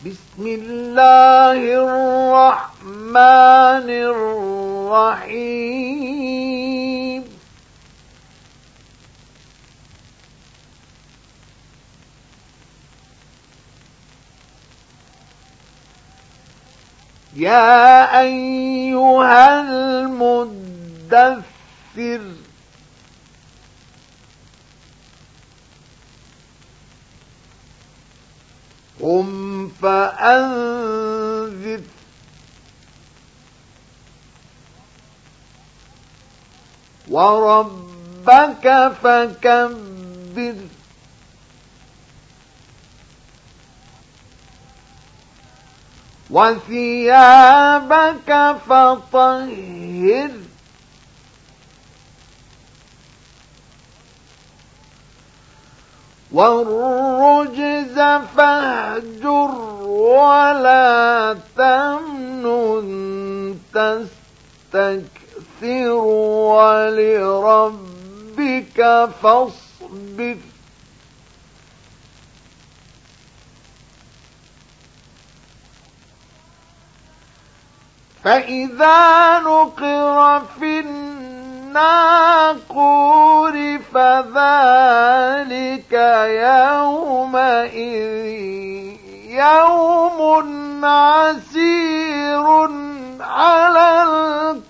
بسم الله الرحمن الرحيم. يا أيها المدثر قم فأنذر. وربك فكبر. وثيابك فطهر. والرجز فاهجر ولا تمنن تستكثر ولربك فاصبر. فإذا نقر في الناقور فذلك يومئذ يوم عسير على الكافرين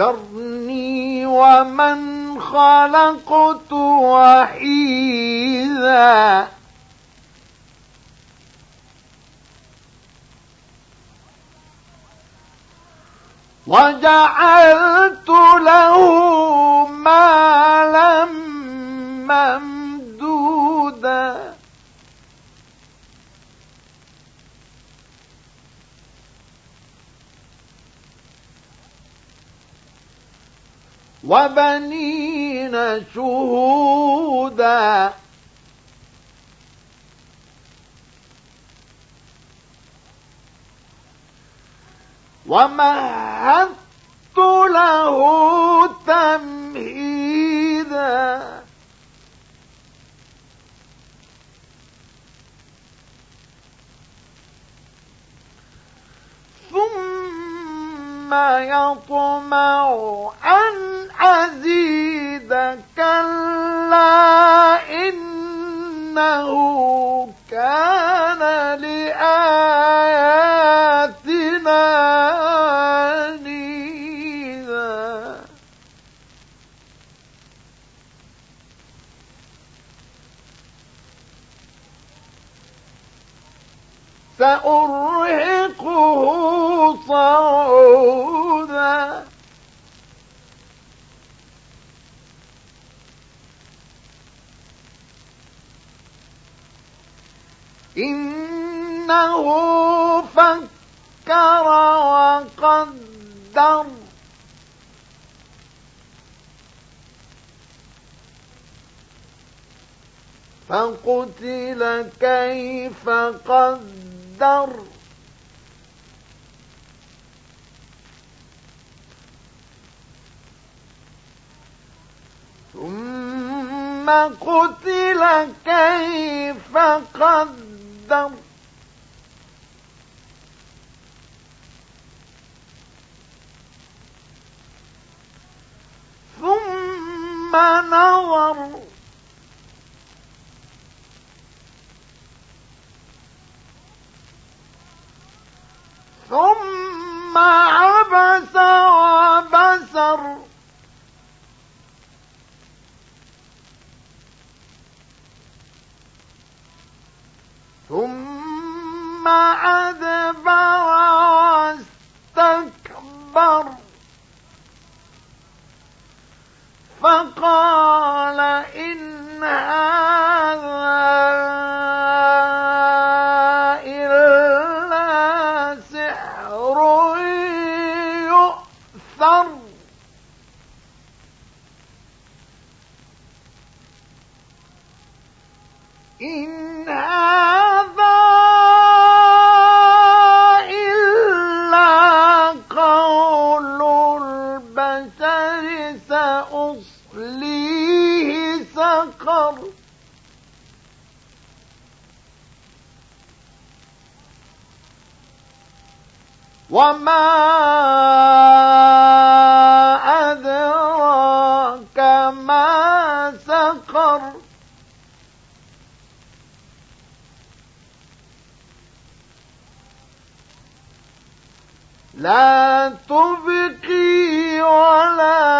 ذرني ومن خلقت وحيدا. وجعلت له مالا ممدودا. وبنين شهودا. ومهدت له تمهيدا. ثم يطمع أن أزيد كلا إنه كان لآياتنا عنيدا سأرهقه صعودا إنه فكر وقدر. فقتل كيف قدر. ثم قتل كيف قدر ثم نظر ثم عبس وبسر. ثم أدبر واستكبر. فقال إن هذا إلا سحر يؤثر. إن وما أدراك ما سقر لا تبقي ولا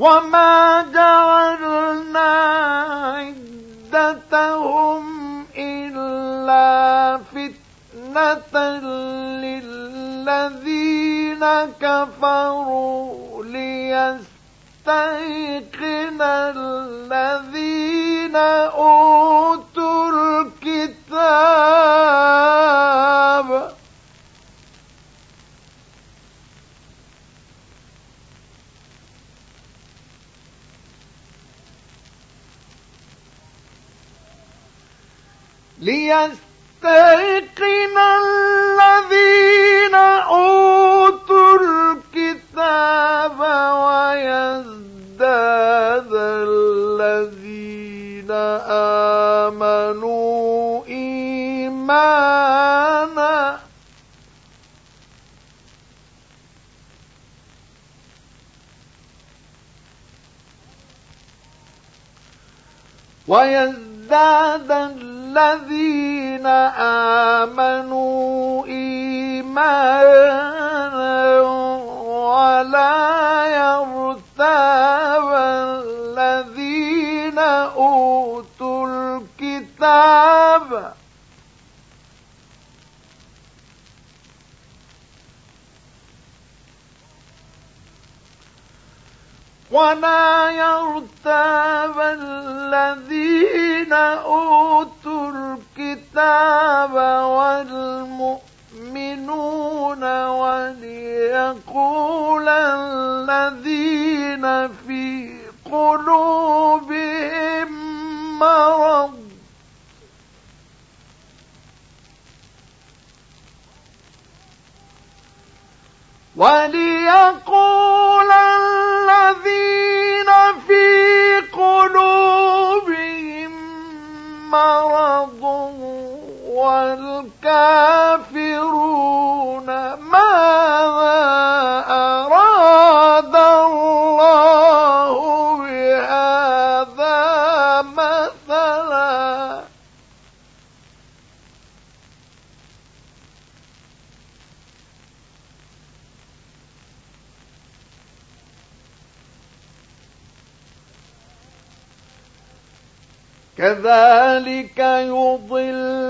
وما جعلنا عدتهم إلا فتنة للذين كفروا ليستيقن الذين أوتوا ليستيقن الذين أوتوا الكتاب ويزداد الذين آمنوا إيمانا. ويزداد الذين آمنوا إيمانا ولا يرتاب الذين أوتوا الكتاب ولا يرتاب الذين أوتوا الكتاب والمؤمنون وليقول الذين في قلوبهم مرض. وليقول والكافرون ماذا أراد الله بهذا مثلا؟ كذلك يضل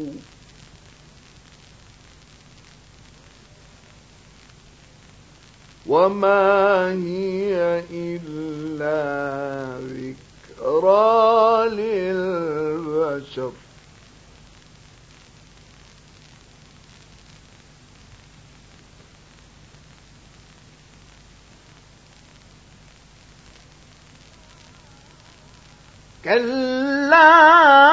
وما هي إلا ذكرى للبشر كلا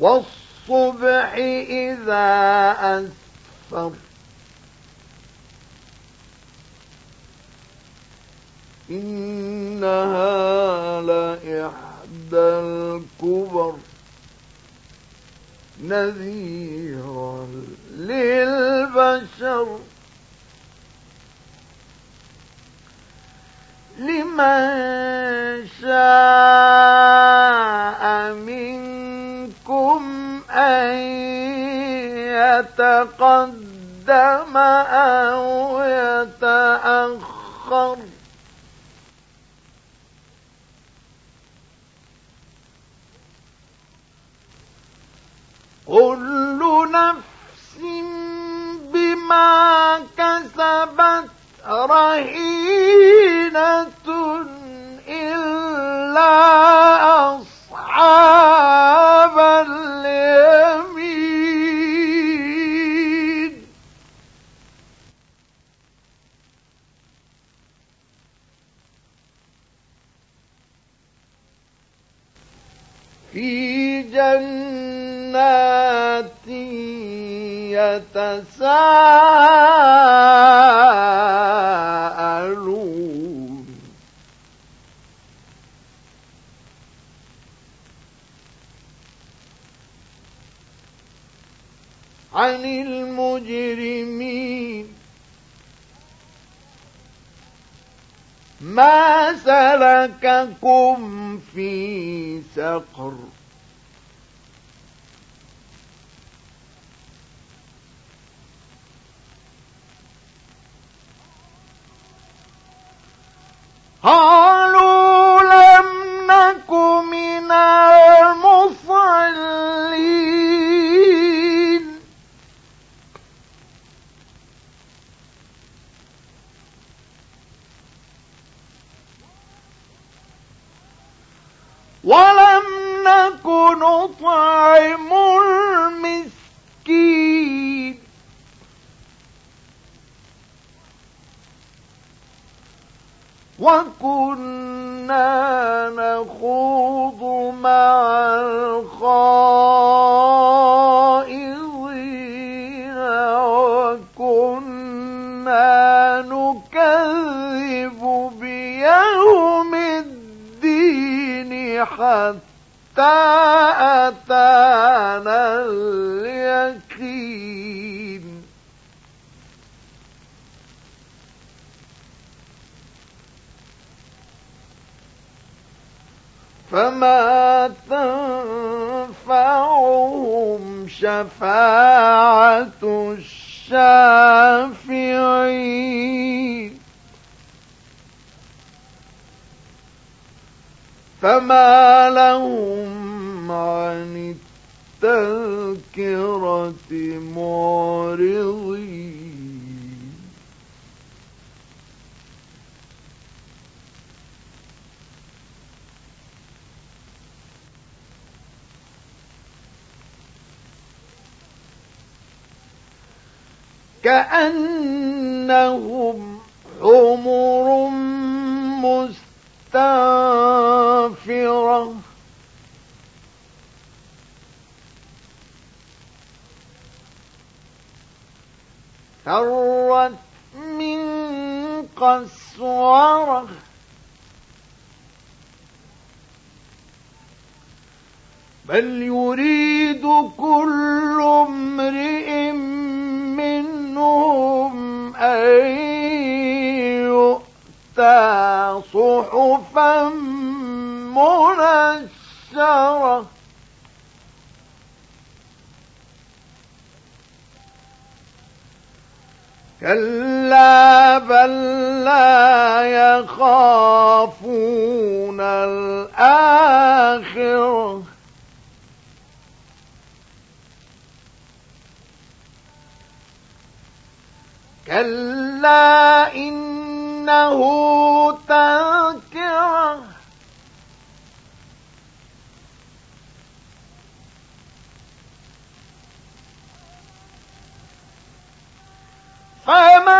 والصبح إذا أسفر. إنها لإحدى الكبر. نذيرا للبشر. لمن شاء منكم أن يتقدم أو يتأخر. كل نفس بما كسبت رهينة إلا أصحاب يتساءلون عن المجرمين. ما سلككم في سقر. قالوا لم نك من المصلين. وكنا نخوض مع الخائضين وكنا نكذب بيوم الدين حتى أتانا شفاعة الشافعين. فما لهم عن التذكرة معرضين. كأنهم حمر مستنفرة. فرت من قسورة. بل يريد كل امرئ صحفا منشرة. كلا بل لا يخافون الآخرة. كلا إنه تنظر فمن